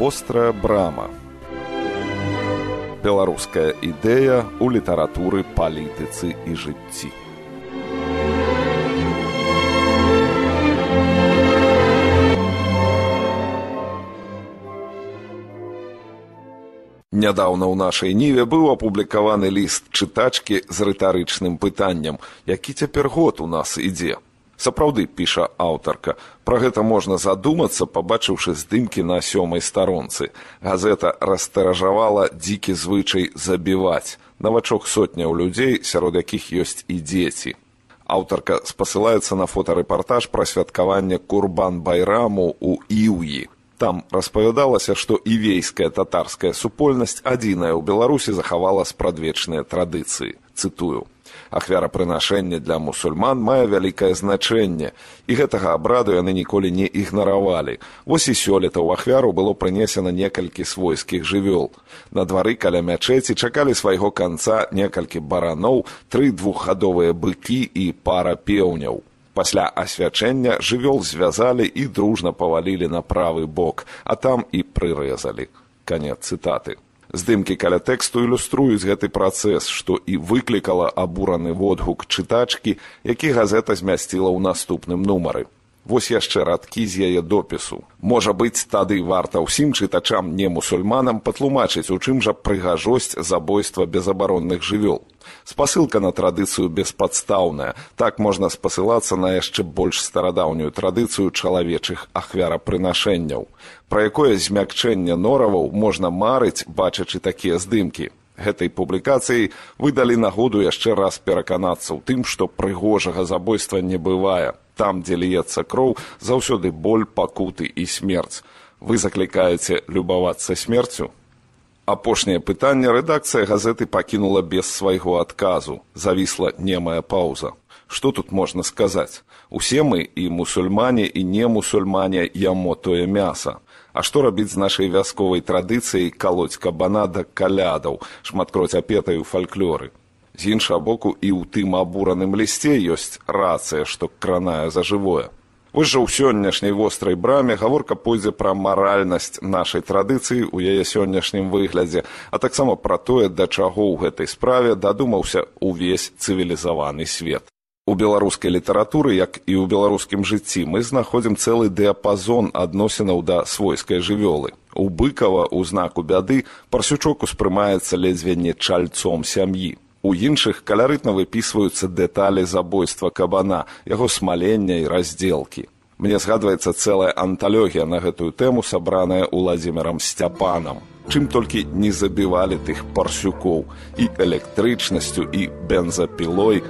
вострая брама. Беларуская ідэя ў літаратуры палітыцы і жыцці. Нядаўна ў нашай ніве быў апублікаваны ліст чытачкі з рытарычным пытаннем, які цяпер год у нас ідзе сапраўды піша аўтарка пра гэта можна задумацца пабачыўшы здымкі на сёмай старонцы. Газета растаражавала дзікі звычай забіваць. Навачок сотняў людзей сярод якіх ёсць і дзеці. Аўтарка спасылаецца на фотарэпартаж пра святкаванне курбан байраму ў іўі. Там распавядалася што івейская татарская супольнасць адзіная ў беларусі захавала спрадвечныя традыцыі. Цытую ахвярапрынашэнне для мусульман мае вялікае значэнне і гэтага абраду яны ніколі не ігнаравалі. Вось і сёлета ў ахвяру было прынесена некалькі свойскіх жывёл. На двары каля мячэці чакалі свайго канца некалькі бараноў тры двухгадовыя быкі і пара пеўняў. Пасля асвячэння жывёл звязалі і дружна павалілі на правы бок а там і прырэзалі. Канец цытаты здымкі каля тэксту ілюструюць гэты працэс што і выклікала абураны водгук чытачкі які газета змясціла ў наступным нумары вось яшчэ радкі з яе допісу. Можа быць тады варта ўсім чытачам не мусульманам патлумачыць у чым жа прыгажосць забойства безабаронных жывёл. Спасылка на традыцыю беспадстаўная. Так можна спасылацца на яшчэ больш старадаўнюю традыцыю чалавечых ахвярапрынашэнняў пра якое змякчэнне нораваў можна марыць бачачы такія здымкі. Гэтай публікацыяй выдалі нагоду яшчэ раз пераканацца ў тым што прыгожага забойства не бывае там дзе льецца кроў заўсёды боль пакуты і смерць. Вы заклікаеце любавацца смерцю? Апошняе пытанне рэдакцыя газеты пакінула без свайго адказу. Завісла немая паўза што тут можна сказаць? Усе мы і мусульмане і не мусульмане ямо тое мяса. А што рабіць з нашай вясковай традыцыяй калоць кабана да калядаў шматкроць апетай у фальклоры з іншага боку і ў тым абураным лісце ёсць рацыя што кранае за жывое Вось жа ў сённяшняй вострай браме гаворка пойдзе пра маральнасць нашай традыцыі ў яе сённяшнім выглядзе, а таксама пра тое, да чаго ў гэтай справе дадумаўся ўвесь цывілізаваны свет. У беларускай літаратуры, як і ў беларускім жыцці мы знаходзім цэлы дыяпазон адносінаў да свойскай жывёлы. У быкава ў знаку бяды парсючок успрымаецца ледзьве не чальцом сям'і. У іншых каларытна выпісваюцца дэталі забойства кабана, яго смалення і раздзелкі. Мне згадваецца цэлая анталогія на гэтую тэму, сабраная ўладзімерам сцяпанам. Чым толькі не забівалі тых парсюкоў і электрычнасцю і бензапілой.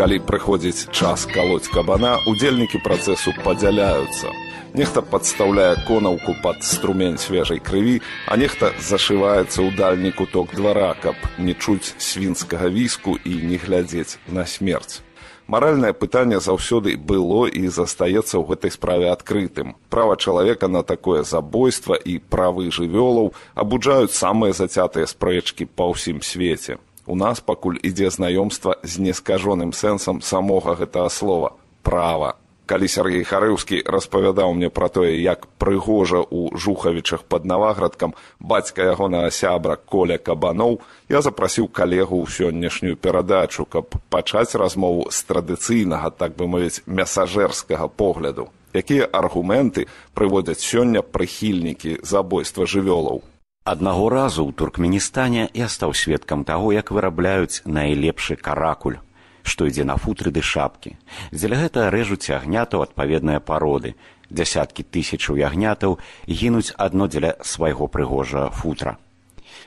Калі прыходзіць час калоць кабана, удзельнікі працэсу падзяляюцца нехта падстаўляе конаўку пад струмень свежай крыві, а нехта зашываецца ў дальні куток двара, каб не чуць свінскага віску і не глядзець на смерць. Маральнае пытанне заўсёды было і застаецца ў гэтай справе адкрытым. Права чалавека на такое забойства і правы жывёлаў абуджаюць самыя зацятыя спрэчкі па ўсім свеце. У нас пакуль ідзе знаёмства з нескажоным сэнсам самога гэтага слова права калі Сергей Харыўскі распавядаў мне пра тое, як прыгожа ў жухавічах пад наваградкам бацька ягонага сябра коля кабаноў, я запрасіў калегу ў сённяшнюю перадачу, каб пачаць размову з традыцыйнага, так бы мовіць мясажэрскага погляду. Якія аргументы прыводзяць сёння прыхільнікі забойства жывёлаў. Аднаго разу ў туркменістане я стаў сведкам таго, як вырабляюць найлепшы каракуль што ідзе на футры ды шапкі. Дзеля гэта рэжуць ягнятаў адпаведныя пароды. Дзясяткі тысячаў ягнятаў гінуць адно дзеля свайго прыгожага футра.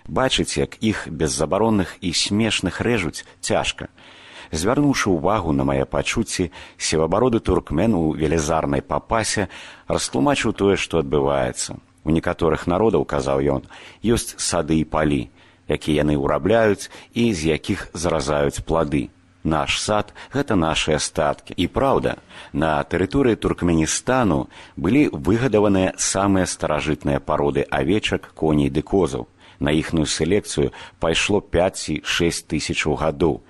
Бачыць, як іх беззабаронных і смешных рэжуць цяжка. Звярнуўшы ўвагу на мае пачуцці, севабароды туркмен у велізарнай папасе растлумачыў тое, што адбываецца. У некаторых народаў, казаў ён, ёсць сады і палі, якія яны ўрабляюць і з якіх заразаюць плады. Наш сад гэта нашыя статкі. І праўда, на тэрыторыі туркменістану былі выгадаваныя самыя старажытныя пароды авечак, коней ды козаў. На іхную селекцыю пайшло 5-6 тысячаў гадоў.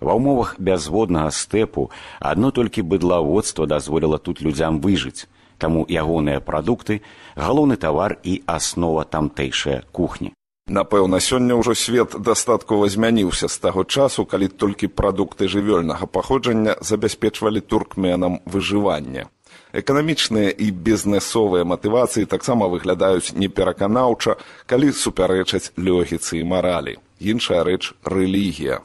Ва ўмовах бязводнага стэпу адно толькі быдлаводства дазволіла тут людзям выжыць, таму ягоныя прадукты галоўны тавар і аснова тамтэйшая кухні. Напэўна, сёння ўжо свет дастаткова змяніўся з таго часу, калі толькі прадукты жывёльнага паходжання забяспечвалі туркменам выжывання. Эканамічныя і бізнесовыя матывацыі таксама выглядаюць непераканаўча, калі супярэчаць лёгіцы і маралі. Іншая рэч рэлігія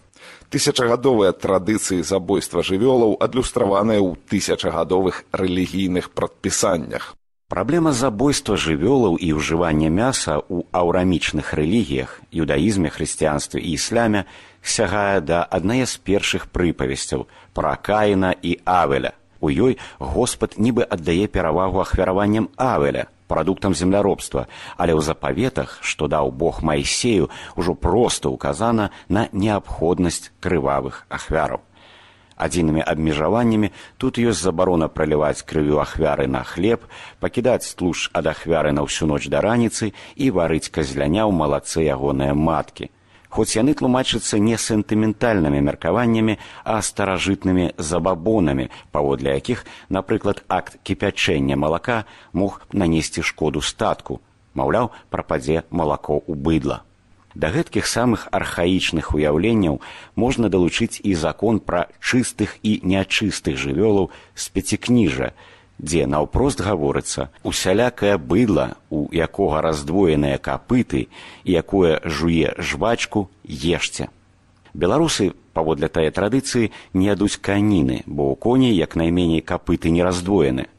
тысячагадовыя традыцыі забойства жывёлаў адлюстраваныя ў тысячагадовых рэлігійных прадпісаннях. Праблема забойства жывёлаў і ўжывання мяса ў аўрамічных рэлігіях, юдаізме, хрысціянстве і ісляме сягае да аднае з першых прыпавесцяў пра каіна і авеля. У ёй Господ нібы аддае перавагу ахвяраваннем авеля, прадуктам земляробства, але ў запаветах, што даў Бог Майсею, ужо проста ўказана на неабходнасць крывавых ахвяраў. Адзінымі абмежаваннямі тут ёсць забарона праліваць крывю ахвяры на хлеб, пакідаць тлуш ад ахвяры на ўсю ноч да раніцы і варыць казляня ў малацы ягоныя маткі хоць яны тлумачацца не сентыментальнымі меркаваннямі, а старажытнымі забабонамі, паводле якіх, напрыклад, акт кіпячэння малака мог нанесці шкоду статку, маўляў, прападзе малако ў быдла. Да гэткіх самых архаічных уяўленняў можна далучыць і закон пра чыстых і нячыстых жывёлаў з пяцікніжа, дзе наўпрост гаворыцца усялякае быдла у якога раздвоеныя капыты і якое жуе жвачку ешце. Беларусы паводле тае традыцыі не ядуць каніны бо ў коней як найменей капыты не раздвоены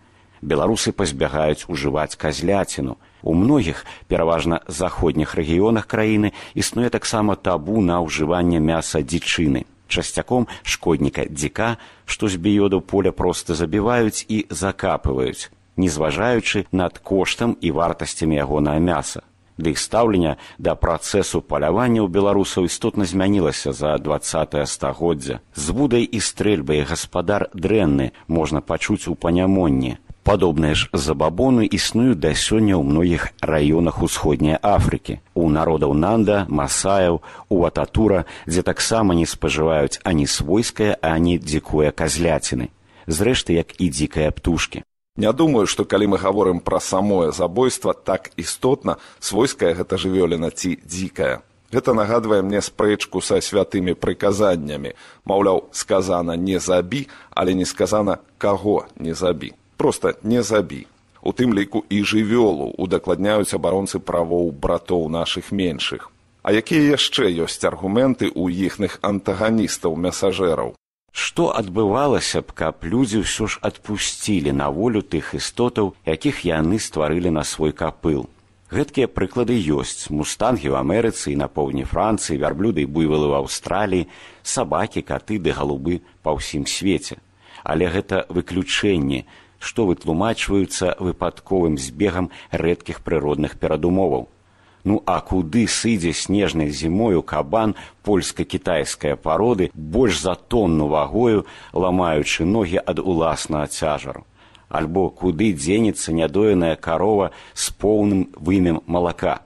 беларусы пазбягаюць ужываць казляціну у многіх пераважна заходніх рэгіёнах краіны існуе таксама табу на ўжыванне мяса дзічыны часцяком шкодніка дзіка, што з біёду поля проста забіваюць і закапываюць, не зважаючы над коштам і вартасцямі ягонае мяса. Ды іх стаўлення да працэсу палявання ў беларусаў істотна змянілася за двае стагоддзя. З вудай і стрэльбай гаспадар дрэнны можна пачуць у панямонні, Падобныя ж забабоны існуюць да сёння ў многіх раёнах усходняй Афрыкі, у народаў Нанда, Масаяў, у Ататура, дзе таксама не спажываюць ані свойскае, ані дзікуе казляціны. Зрэшты, як і дзікая птушкі. Не думаю, што калі мы гаворым пра самое забойства так істотна, свойская гэта жывёліна ці дзікая. Гэта нагадвае мне спрэчку са святымі прыказаннямі. Маўляў, сказана не забі, але не сказана каго не забі проста не забі. У тым ліку і жывёлу удакладняюць абаронцы правоў братоў нашых меншых. А якія яшчэ ёсць аргументы ў іхных антаганістаў мясажэраў? Што адбывалася б, каб людзі ўсё ж адпусцілі на волю тых істотаў, якіх яны стварылі на свой капыл. Гэткія прыклады ёсць мустангі ў Амерыцы і на поўдні Францыі, вярблюды і буйвалы ў Аўстраліі, сабакі, каты ды галубы па ўсім свеце. Але гэта выключэнне, што вытлумачваюцца выпадковым збегам рэдкіх прыродных перадумоваў. Ну а куды сыдзе снежнай зімою кабан польска-кітайская пароды больш за тонну вагою, ламаючы ногі ад уласнага цяжару. Альбо куды дзенецца нядоеная карова з поўным вымем малака.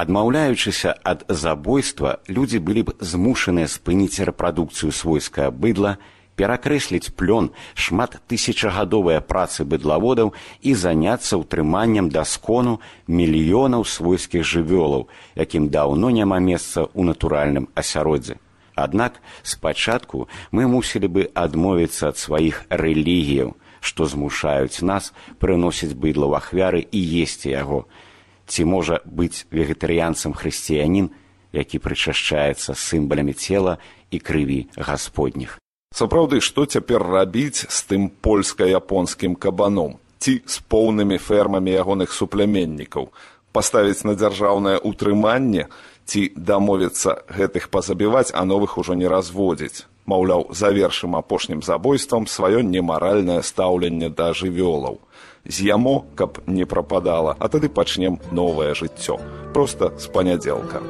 Адмаўляючыся ад забойства, людзі былі б змушаныя спыніць рэпрадукцыю свойскае быдла, перакрэсліць плён шмат тысячагадовыя працы быдлаводаў і заняцца ўтрыманнем даскону мільёнаў свойскіх жывёлаў, якім даўно няма месца ў натуральным асяроддзі. Аднак спачатку мы мусілі бы адмовіцца ад сваіх рэлігіяў, што змушаюць нас прыносіць быдла ў ахвяры і есці яго. Ці можа быць вегетарыянцам хрысціянін, які прычашчаецца сімбалямі цела і крыві гасподніх. Сапраўды, што цяпер рабіць з тым польска-японскім кабаном ці з поўнымі фермамі ягоных супляменнікаў, паставіць на дзяржаўнае ўтрыманне ці дамовіцца гэтых пазабіваць, а новых ужо не разводзіць. Маўляў, завершым апошнім забойствам сваё немаральнае стаўленне да жывёлаў. З'ямо, каб не прападала, а тады пачнем новае жыццё. Проста з панядзелка.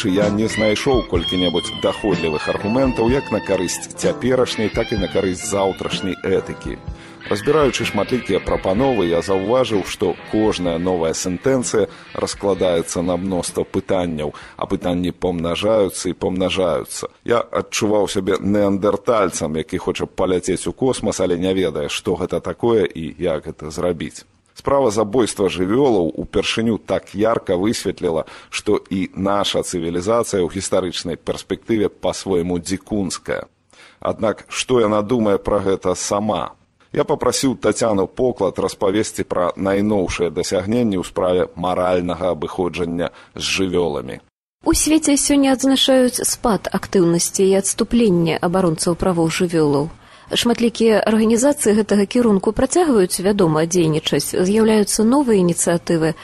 Кажучы, я не знайшоў колькі-небудзь даходлівых аргументаў як на карысць цяперашняй, так і на карысць заўтрашняй этыкі. Разбіраючы шматлікія прапановы, я заўважыў, што кожная новая сентэнцыя раскладаецца на мноства пытанняў, а пытанні помнажаюцца і помнажаюцца. Я адчуваў сябе неандертальцам, які хоча паляцець у космас, але не ведае, што гэта такое і як гэта зрабіць. Справа забойства жывёлаў упершыню так ярка высветліла, што і наша цывілізацыя ў гістарычнай перспектыве па-свойму дзікунская. Аднак што яна думае пра гэта сама? Я попрасіў Тацяну поклад распавесці пра найноўшыя дасягненні ў справе маральнага абыходжання з жывёламі. У свеце сёння адзначаюць спад актыўнасці і адступлення абаронцаў правоў жывёлаў. Шматлікія арганізацыі гэтага кірунку працягваюць вядома дзейнічаць, з'яўляюцца новыя ініцыятывы,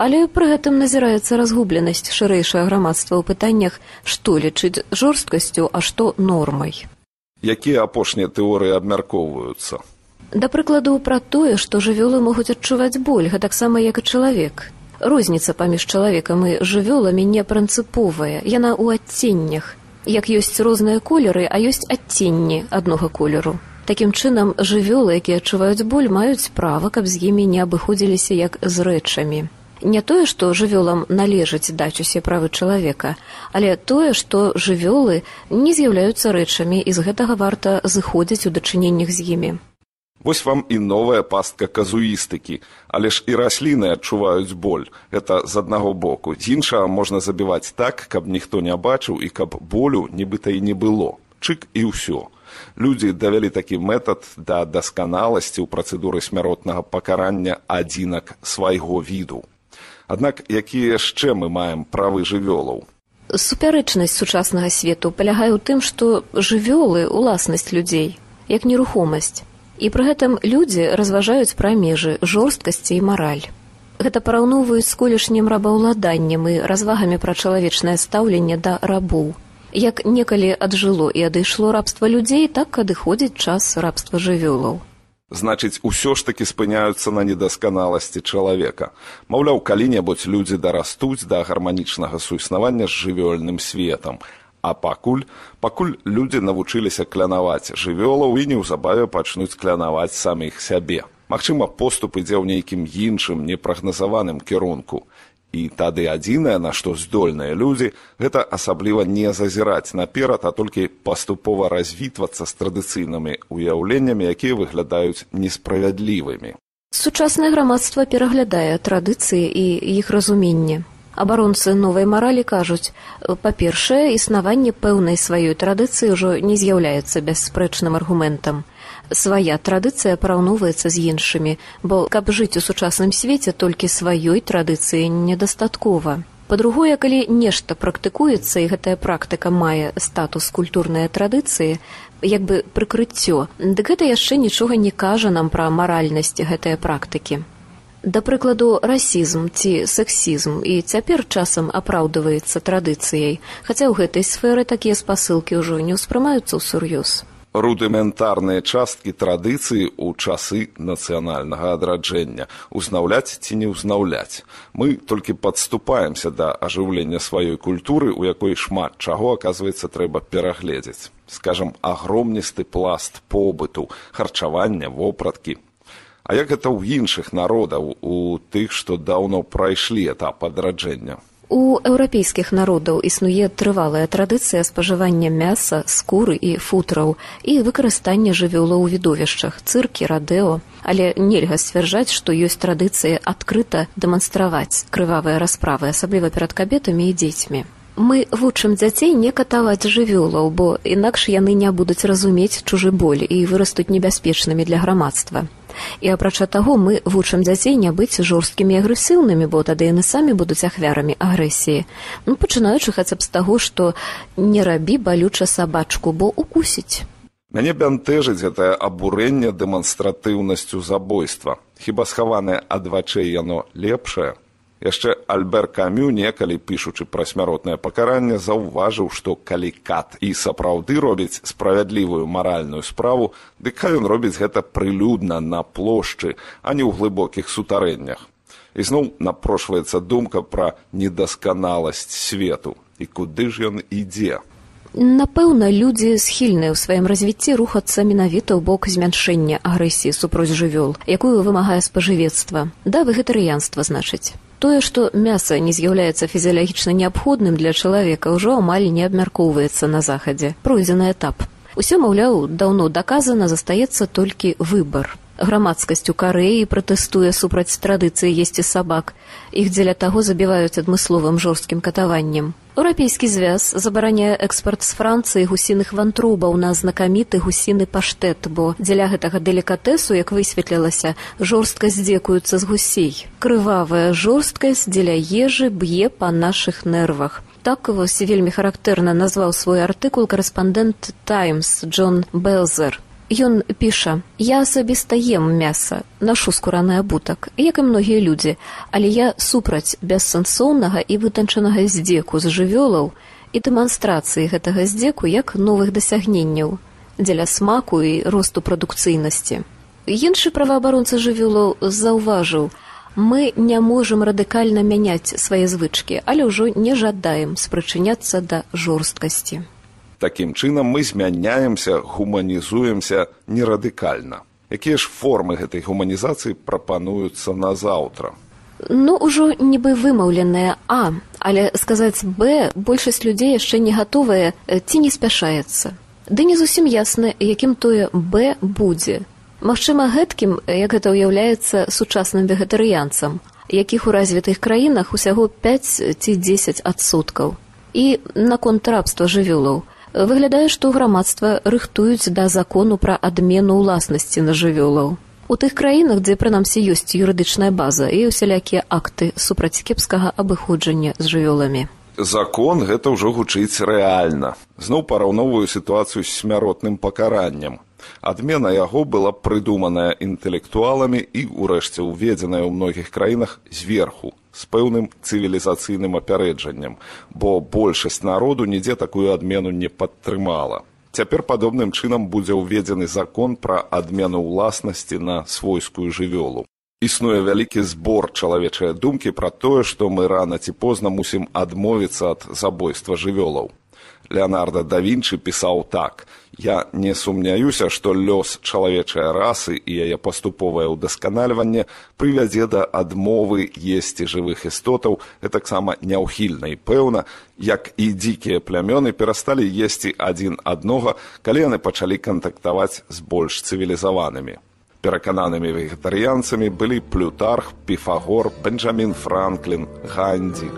але пры гэтым назіраецца разгубленасць шырэйшае грамадства ў пытаннях, што лічыць жорсткасцю, а што нормай. Якія апошнія тэорыі абмяркоўваюцца? Да прыкладу пра тое, што жывёлы могуць адчуваць боль, гэтаксама як і чалавек. Розніца паміж чалавекам і жывёламі не прынцыповая, яна ў адценнях. Як ёсць розныя колеры, а ёсць адценні аднога колеру. Такім чынам жывёлы, якія адчуваюць боль, маюць права, каб з імі не абыходзіліся як з рэчамі. Не тое, што жывёлам належыць даць усе правы чалавека, але тое, што жывёлы не з'яўляюцца рэчамі і з гэтага варта зыходзіць у дачыненнях з імі. Вось вам і новая пастка казуістыкі, але ж і расліны адчуваюць боль. Гэта з аднаго боку. З іншага можна забіваць так, каб ніхто не бачыў і каб болю нібыта і не было. Чык і ўсё. Людзі давялі такі метад да дасканаласці ў працэдуры смяротнага пакарання адзінак свайго віду. Аднак якія яшчэ мы маем правы жывёлаў? Супярэчнасць сучаснага свету палягае ў тым, што жывёлы уласнасць людзей, як нерухомасць і пры гэтым людзі разважаюць пра межы жорсткасці і мараль. Гэта параўноўваюць з колішнім рабаўладаннем і развагамі пра чалавечнае стаўленне да рабоў. Як некалі аджыло і адышло рабства людзей, так адыходзіць час рабства жывёлаў. Значыць, усё ж такі спыняюцца на недасканаласці чалавека. Маўляў, калі-небудзь людзі дарастуць да гарманічнага суіснавання з жывёльным светам, А пакуль пакуль людзі навучыліся клянаваць жывёлаў і неўзабаве пачнуць клянаваць саміх сябе. Магчыма, поступ ідзе ў нейкім іншым непрагназаваным кірунку. І тады адзінае, на што здольныя людзі, гэта асабліва не зазіраць наперад, а толькі паступова развітвацца з традыцыйнымі ўяўленнямі, якія выглядаюць несправядлівымі. Сучаснае грамадства пераглядае традыцыі і іх разуменне абаронцы новай маралі кажуць па-першае існаванне пэўнай сваёй традыцыі ўжо не з'яўляецца бясспрэчным аргументам. Свая традыцыя параўноўваецца з іншымі бо каб жыць у сучасным свеце толькі сваёй традыцыі недастаткова. Па-другое калі нешта практыкуецца і гэтая практыка мае статус культурнай традыцыі як бы прыкрыццё дык гэта яшчэ нічога не кажа нам пра маральнасць гэтыя практыкі Да прыкладу расізм ці сексізм і цяпер часам апраўдваецца традыцыяй, хаця ў гэтай сферы такія спасылкі ўжо не ўспрымаюцца ўсур'ёз. Рудыментарныя часткі традыцыі ў часы нацыянальнага адраджэння узнаўляць ці не ўзнаўляць. Мы толькі падступаемся да ажыўлення сваёй культуры, у якой шмат чаго аказваецца трэба перагледзець. Скажам, агромністы пласт побыту, харчавання, вопраткі, А як гэта ў іншых народаў у тых, што даўно прайшлі этап адраджэння? У еўрапейскіх народаў існуе трывалая традыцыя спажывання мяса, скуры і футраў і выкарыстання жывёла ў відовішчах, цыркі, радэо, але нельга сцвярджаць, што ёсць традыцыя адкрыта дэманстраваць крывавыя расправы, асабліва перад кабетамі і дзецьмі. Мы вучым дзяцей не катаваць жывёлаў, бо інакш яны не будуць разумець чужы боль і вырастуць небяспечнымі для грамадства. І апрача таго мы вучым дзяцей не быць жорсткімі агрэсіўнымі, бо тады яны самі будуць ахвярамі агрэсіі. Ну, пачынаючы хаця б з таго, што не рабі балюча сабачку, бо укусіць. Мяне бянтэжыць гэтае абурэнне дэманстратыўнасцю забойства. Хіба схаванае ад вачэй яно лепшае, яшчэ альбер камю некалі пішучы пра смяротнае пакаранне заўважыў што калі кат і сапраўды робіць справядлівую маральную справу дык хай ён робіць гэта прылюдна на плошчы а не ў глыбокіх сутарэннях ізноў напрошваецца думка пра недасканаласць свету і куды ж ён ідзе Напэўна, людзі схільныя ў сваім развіцці рухацца менавіта ў бок змяншэння агрэсіі супроць жывёл, якую вымагае спажывецтва. Да вегетарыянства значыць. Тое, што мяса не з'яўляецца фізіялагічна неабходным для чалавека, ўжо амаль не абмяркоўваецца на захадзе. Пройдзены этап. Усё, маўляў, даўно даказана, застаецца толькі выбар грамадскасць у карэі пратэстуе супраць традыцыі есці сабак. Іх дзеля таго забіваюць адмысловым жорсткім катаваннем. Еўрапейскі звяз забараняе экспарт з францыі гусіных вантробаў на знакаміты гусіны паштэт бо дзеля гэтага делікатэсу як высветлілася жорстка здзекуюцца з гусей. Крывавая жорсткасць дзеля ежы б'е па нашых нервах. Так вось вельмі характэрна назваў свой артыкул корэспандэнт таймс джон белзер Ён піша: Я асабіста ем мяса, нашу скураны абутак, як і многія людзі, але я супраць бессэнсоўнага і вытанчанага здзеку з жывёлаў і дэманстрацыі гэтага здзеку як новых дасягненняў дзеля смаку і росту прадукцыйнасці. Іншы праваабаронца жывёлаў заўважыў: Мы не можам радыкальна мяняць свае звычкі, але ўжо не жадаем спрачыняцца да жорсткасці. Такім чынам мы змяняемся, гуманізуемся нерадыкальна. Якія ж формы гэтай гуманізацыі прапануюцца на заўтра? Ну ўжо нібы вымаўленая А, але сказаць Б большасць людзей яшчэ не гатовая ці не спяшаецца. Ды не зусім ясна, якім тое Б будзе. Магчыма, гэткім, як гэта ўяўляецца сучасным вегетарыянцам, якіх у развітых краінах усяго 5 ці 10 адсоткаў. І наконт рабства жывёлаў выглядае, што грамадства рыхтуюць да закону пра адмену ўласнасці на жывёлаў. У тых краінах, дзе прынамсі ёсць юрыдычная база і усялякія акты супраць кепскага абыходжання з жывёламі. Закон гэта ўжо гучыць рэальна. Зноў параўноўваю сітуацыю з смяротным пакараннем. Адмена яго была прыдуманая інтэлектуаламі і ўрэшце ўведзеная ў многіх краінах зверху з пэўным цывілізацыйным апярэджаннем, бо большасць народу нідзе такую адмену не падтрымала. Цяпер падобным чынам будзе ўведзены закон пра адмену ўласнасці на свойскую жывёлу. Існуе вялікі збор чалавечай думкі пра тое, што мы рана ці позна мусім адмовіцца ад забойства жывёлаў. Леонардо да Вінчы пісаў так: Я не сумняюся, што лёс чалавечай расы і яе паступовае ўдасканальванне прывядзе да адмовы есці жывых істотаў, гэтаксама няўхільна і пэўна, як і дзікія плямёны перасталі есці адзін аднога, калі яны пачалі кантактаваць з больш цывілізаванымі. Перакананымі вегетарыянцамі былі плютарх, піфагор, бенджамін Франклін, Гандзі.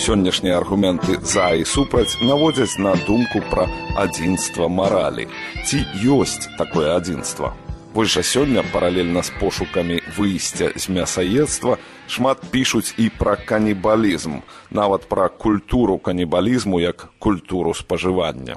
Сённяшнія аргументы за і супраць наводзяць на думку пра адзінства маралі. Ці ёсць такое адзінства? Вось жа сёння паралельна з пошукамі выйсця з мясаедства шмат пішуць і пра канібалізм нават пра культуру канібалізму як культуру спажывання.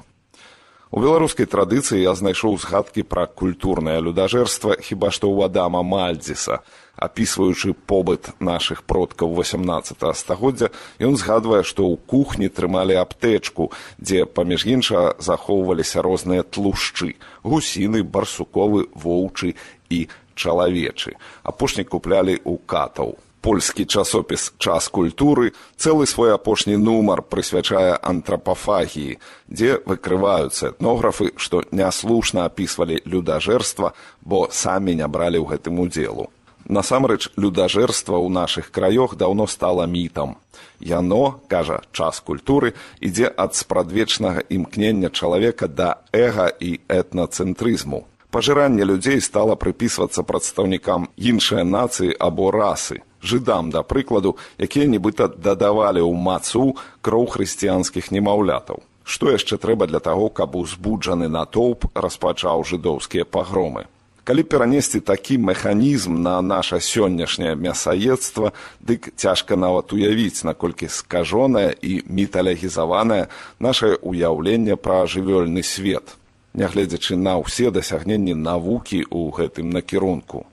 У беларускай традыцыі я знайшоў згадкі пра культурнае людажэрства хіба што ў адама мальдзіса апісваючы побыт нашых продкаў 18 стагоддзя ён згадвае што ў кухні трымалі аптэчку дзе паміж іншага захоўваліся розныя тлушчы гусіны барсуковы воўчы і чалавечы. Апошні куплялі ў катаў. Польскі часопіс час культуры цэлы свой апошні нумар прысвячае антрапафагіі дзе выкрываюцца этнографы што няслушна апісвалі людажэрства бо самі не бралі ў гэтым удзелу Насамрэч людажэрства ў нашых краёх даўно стала мітам. Яно, кажа час культуры, ідзе ад спрадвечнага імкнення чалавека да эга і этнацэнтрызму. Пажыранне людзей стала прыпісвацца прадстаўнікам іншыя нацыі або расы, жыдам да прыкладу, якія нібыта дадавалі ў мацу кроў хрысціянскіх немаўлятаў. Што яшчэ трэба для таго, каб узбуджаны натоўп распачаў жыдоўскія пагромы Калі перанесці такі механізм на наша сённяшняе мясаедства, дык цяжка нават уявіць, наколькі скажонае і міталягізаванае нашае ўяўленне пра жывёльны свет, нягледзячы на ўсе дасягненні навукі ў гэтым накірунку.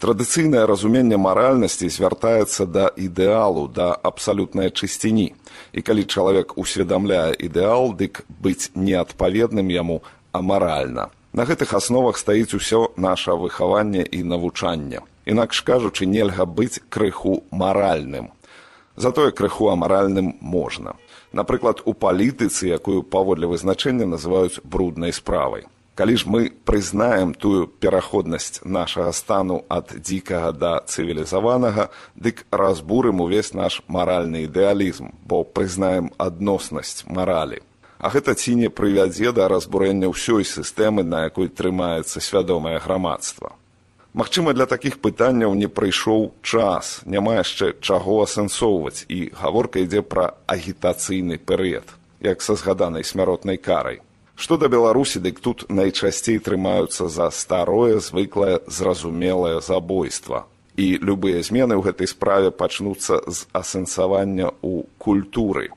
Традыцыйнае разуменне маральнасці звяртаецца да ідэалу, да абсалютнай чысціні. І калі чалавек усведамляе ідэал, дык быць неадпаведным яму амаральна. На гэтых асновах стаіць усё наша выхаванне і навучанне. Інакш кажучы, нельга быць крыху маральным. Затое крыху амаральным можна. Напрыклад, у палітыцы, якую паводле вызначэння называюць бруднай справай. Калі ж мы прызнаем тую пераходнасць нашага стану ад дзікага да цывілізаванага, дык разбурым увесь наш маральны ідэалізм, бо прызнаем адноснасць маралі а гэта ці не прывядзе да разбурэння ўсёй сістэмы, на якой трымаецца свядомае грамадства. Магчыма, для такіх пытанняў не прыйшоў час, няма яшчэ чаго асэнсоўваць і гаворка ідзе пра агітацыйны перыяд, як са згаданай смяротнай карай. Што да Беларусі, дык тут найчасцей трымаюцца за старое, звыклае, зразумелае забойства. І любыя змены ў гэтай справе пачнуцца з асэнсавання ў культуры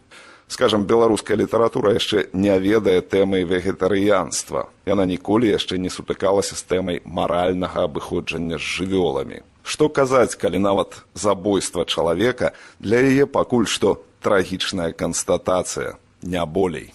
скажем беларуская літаратура яшчэ не ведае тэмай вегетарыянства яна ніколі яшчэ не сутыкалася з тэмай маральнага абыходжання з жывёламі што казаць калі нават забойства чалавека для яе пакуль што трагічная канстатацыя не болей